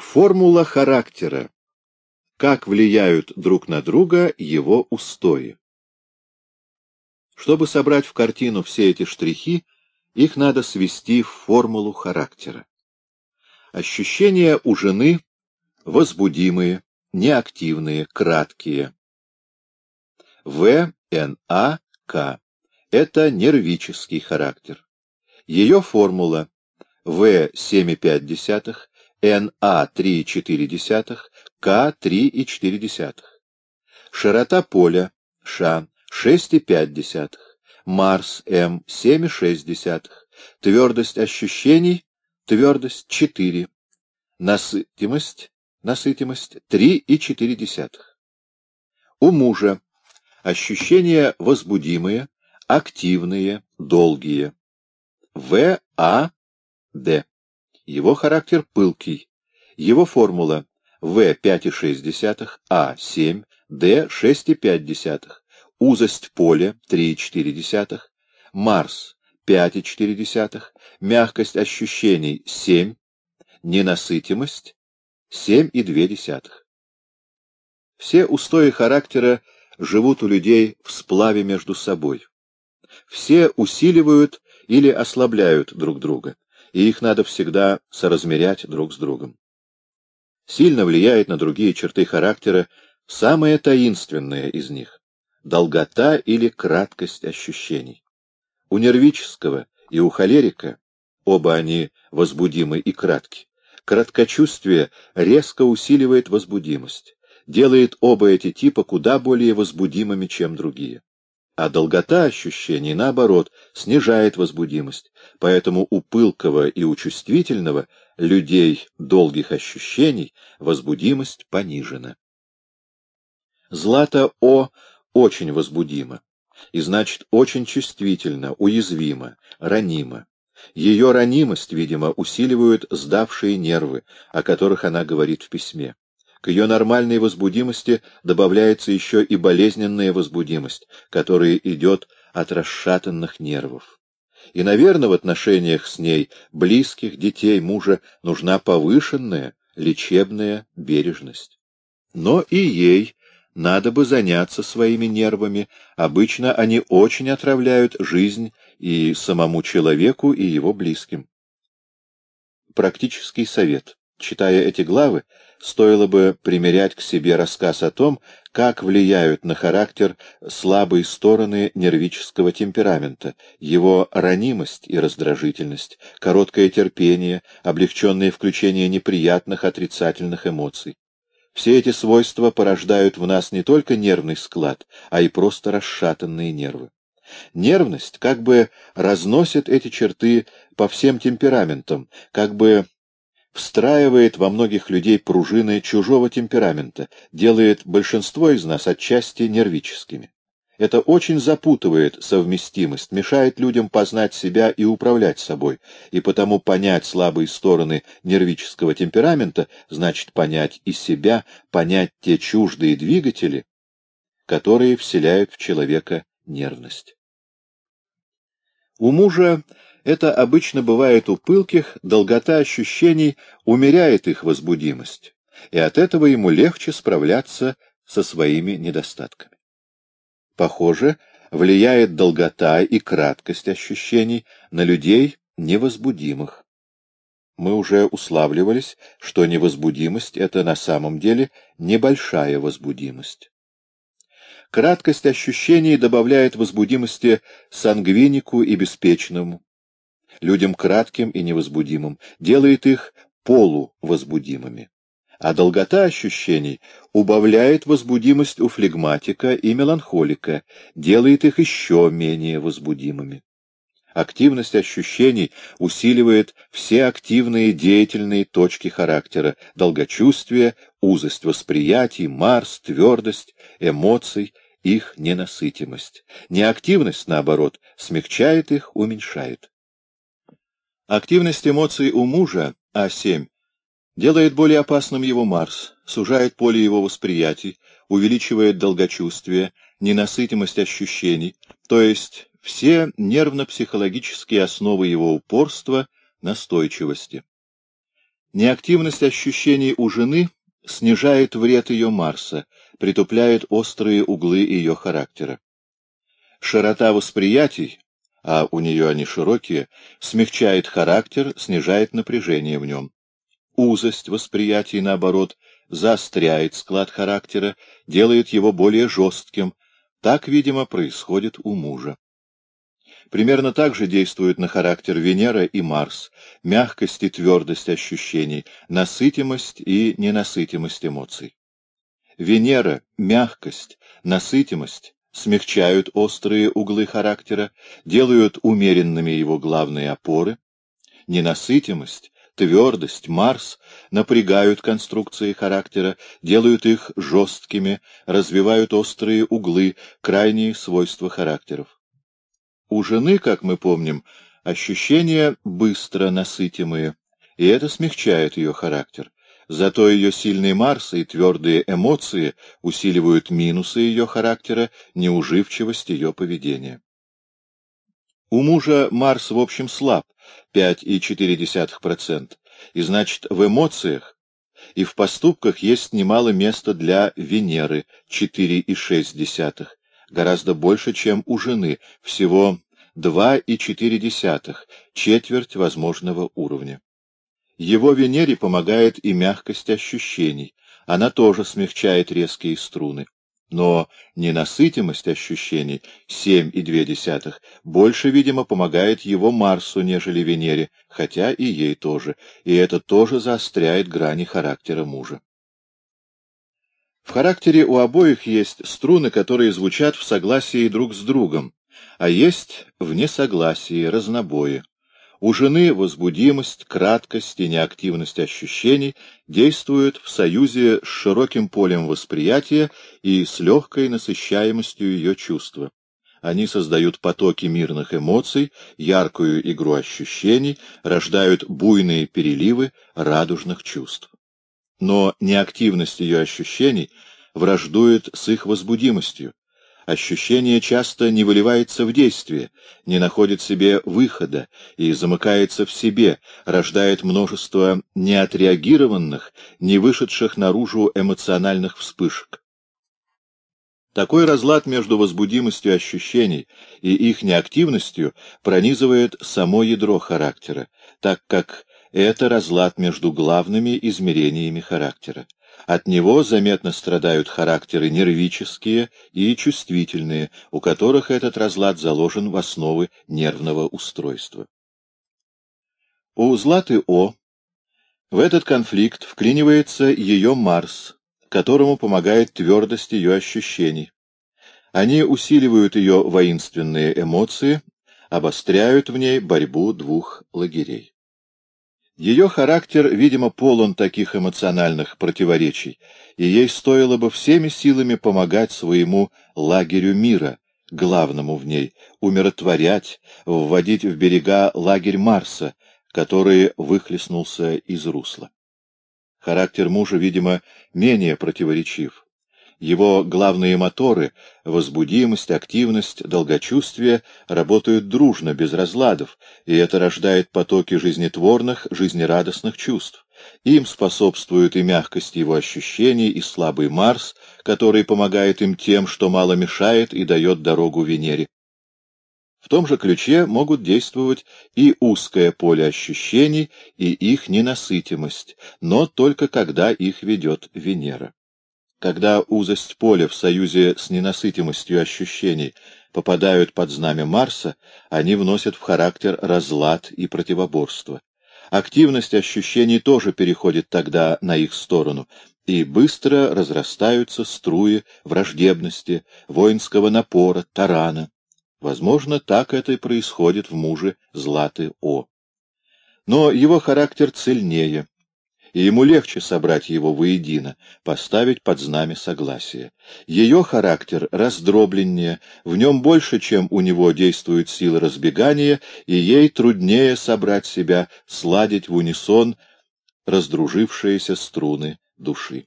Формула характера. Как влияют друг на друга его устои. Чтобы собрать в картину все эти штрихи, их надо свести в формулу характера. Ощущения у жены возбудимые, неактивные, краткие. В, Н, А, К — это нервический характер. Ее формула В 7,5, НА 3,4, К 3,4. Широта поля Ш 6,5, Марс М 7,6, твердость ощущений, твердость 4, насытимость, насытимость 3,4. У мужа ощущения возбудимые, активные, долгие. В, А, Д. Его характер пылкий. Его формула В 5,6, А 7, Д 6,5, узость поля 3,4, Марс 5,4, мягкость ощущений 7, ненасытимость 7,2. Все устои характера живут у людей в сплаве между собой. Все усиливают или ослабляют друг друга, и их надо всегда соразмерять друг с другом. Сильно влияет на другие черты характера самое таинственное из них — долгота или краткость ощущений. У нервического и у холерика, оба они возбудимы и кратки, краткочувствие резко усиливает возбудимость, делает оба эти типа куда более возбудимыми, чем другие а долгота ощущений, наоборот, снижает возбудимость, поэтому у пылкого и у чувствительного людей долгих ощущений возбудимость понижена. Злата О очень возбудима, и значит очень чувствительна, уязвима, ранима. Ее ранимость, видимо, усиливают сдавшие нервы, о которых она говорит в письме. К ее нормальной возбудимости добавляется еще и болезненная возбудимость, которая идет от расшатанных нервов. И, наверное, в отношениях с ней близких, детей, мужа нужна повышенная лечебная бережность. Но и ей надо бы заняться своими нервами, обычно они очень отравляют жизнь и самому человеку, и его близким. Практический совет. Читая эти главы, стоило бы примерять к себе рассказ о том, как влияют на характер слабые стороны нервического темперамента, его ранимость и раздражительность, короткое терпение, облегченное включение неприятных отрицательных эмоций. Все эти свойства порождают в нас не только нервный склад, а и просто расшатанные нервы. Нервность как бы разносит эти черты по всем темпераментам, как бы встраивает во многих людей пружины чужого темперамента, делает большинство из нас отчасти нервическими. Это очень запутывает совместимость, мешает людям познать себя и управлять собой, и потому понять слабые стороны нервического темперамента значит понять и себя, понять те чуждые двигатели, которые вселяют в человека нервность. У мужа это обычно бывает у пылких, долгота ощущений умеряет их возбудимость, и от этого ему легче справляться со своими недостатками. Похоже, влияет долгота и краткость ощущений на людей невозбудимых. Мы уже уславливались, что невозбудимость — это на самом деле небольшая возбудимость. Краткость ощущений добавляет возбудимости сангвинику и беспечному, людям кратким и невозбудимым, делает их полувозбудимыми. А долгота ощущений убавляет возбудимость у флегматика и меланхолика, делает их еще менее возбудимыми. Активность ощущений усиливает все активные деятельные точки характера, долгочувствие, узость восприятий, Марс, твердость, эмоций, их ненасытимость. Неактивность, наоборот, смягчает их, уменьшает. Активность эмоций у мужа, А7, делает более опасным его Марс, сужает поле его восприятий, увеличивает долгочувствие, ненасытимость ощущений, то есть все нервно-психологические основы его упорства, настойчивости. Неактивность ощущений у жены снижает вред ее Марса, притупляет острые углы ее характера. Широта восприятий, а у нее они широкие, смягчает характер, снижает напряжение в нем. Узость восприятий, наоборот, заостряет склад характера, делает его более жестким. Так, видимо, происходит у мужа. Примерно так же действуют на характер Венера и Марс, мягкость и твердость ощущений, насытимость и ненасытимость эмоций. Венера, мягкость, насытимость смягчают острые углы характера, делают умеренными его главные опоры. Ненасытимость, твердость, Марс напрягают конструкции характера, делают их жесткими, развивают острые углы, крайние свойства характеров. У жены, как мы помним, ощущения быстро насытимые, и это смягчает ее характер. Зато ее сильный Марс и твердые эмоции усиливают минусы ее характера, неуживчивость ее поведения. У мужа Марс, в общем, слаб, 5,4%, и значит, в эмоциях и в поступках есть немало места для Венеры, 4,6%, гораздо больше, чем у жены, всего 2,4, четверть возможного уровня. Его Венере помогает и мягкость ощущений, она тоже смягчает резкие струны. Но ненасытимость ощущений, 7,2, больше, видимо, помогает его Марсу, нежели Венере, хотя и ей тоже, и это тоже заостряет грани характера мужа. В характере у обоих есть струны, которые звучат в согласии друг с другом, а есть в несогласии, разнобои. У жены возбудимость, краткость и неактивность ощущений действуют в союзе с широким полем восприятия и с легкой насыщаемостью ее чувства. Они создают потоки мирных эмоций, яркую игру ощущений, рождают буйные переливы радужных чувств но неактивность ее ощущений враждует с их возбудимостью. Ощущение часто не выливается в действие, не находит себе выхода и замыкается в себе, рождает множество неотреагированных, не вышедших наружу эмоциональных вспышек. Такой разлад между возбудимостью ощущений и их неактивностью пронизывает само ядро характера, так как это разлад между главными измерениями характера. От него заметно страдают характеры нервические и чувствительные, у которых этот разлад заложен в основы нервного устройства. У Златы О в этот конфликт вклинивается ее Марс, которому помогает твердость ее ощущений. Они усиливают ее воинственные эмоции, обостряют в ней борьбу двух лагерей. Ее характер, видимо, полон таких эмоциональных противоречий, и ей стоило бы всеми силами помогать своему лагерю мира, главному в ней, умиротворять, вводить в берега лагерь Марса, который выхлестнулся из русла. Характер мужа, видимо, менее противоречив. Его главные моторы — возбудимость, активность, долгочувствие — работают дружно, без разладов, и это рождает потоки жизнетворных, жизнерадостных чувств. Им способствуют и мягкость его ощущений, и слабый Марс, который помогает им тем, что мало мешает и дает дорогу Венере. В том же ключе могут действовать и узкое поле ощущений, и их ненасытимость, но только когда их ведет Венера. Когда узость поля в союзе с ненасытимостью ощущений попадают под знамя Марса, они вносят в характер разлад и противоборство. Активность ощущений тоже переходит тогда на их сторону, и быстро разрастаются струи враждебности, воинского напора, тарана. Возможно, так это и происходит в муже Златы О. Но его характер цельнее, и ему легче собрать его воедино, поставить под знамя согласия. Ее характер раздробленнее, в нем больше, чем у него действует сила разбегания, и ей труднее собрать себя, сладить в унисон раздружившиеся струны души.